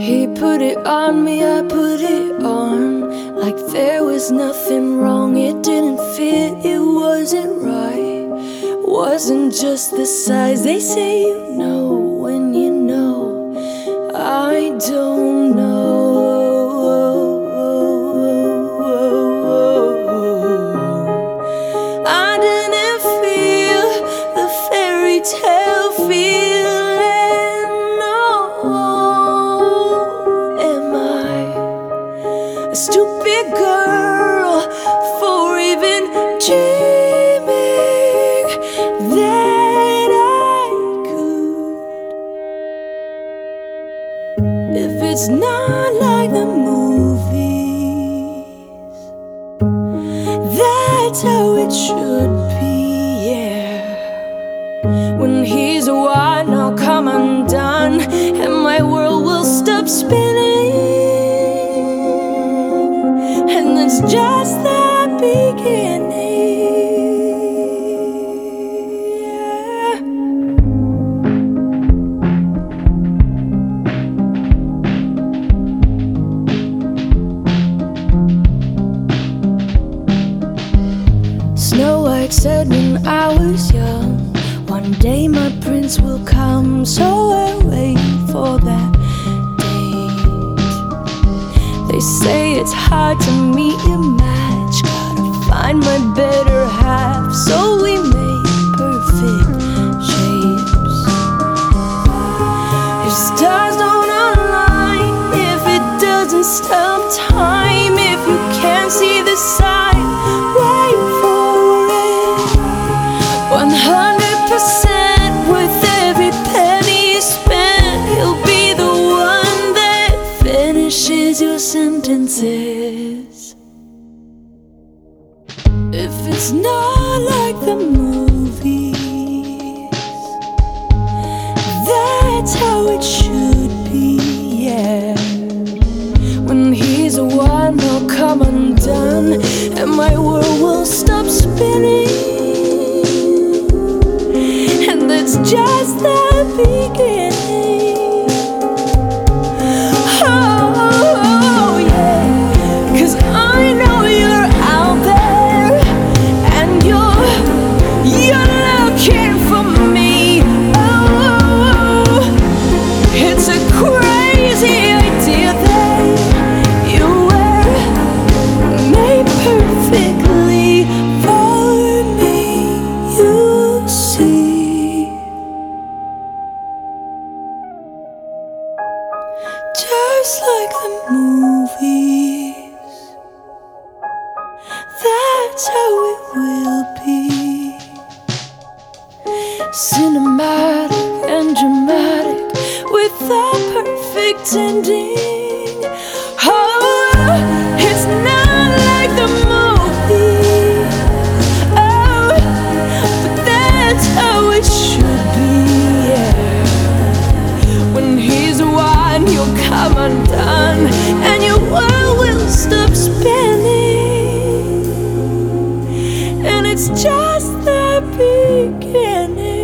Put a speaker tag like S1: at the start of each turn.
S1: He put it on me, I put it on. Like there was nothing wrong, it didn't fit, it wasn't right. Wasn't just the size, they say you know when you know. I don't If it's not like the movies, that's how it should be, yeah. When he's a white, I'll come undone, and my world will stop spinning. And it's just the beginning. Said when I was young, one day my prince will come. So I wait for that date. They say it's hard to meet your match, gotta find my sentences. If it's not like the movies. That's how it should be, yeah. When he's a one, he'll come undone, and my world will stop spinning. And that's just the beginning. just like the movies. That's how it will be. Cinematic and dramatic with a perfect ending. Oh. It's just the beginning.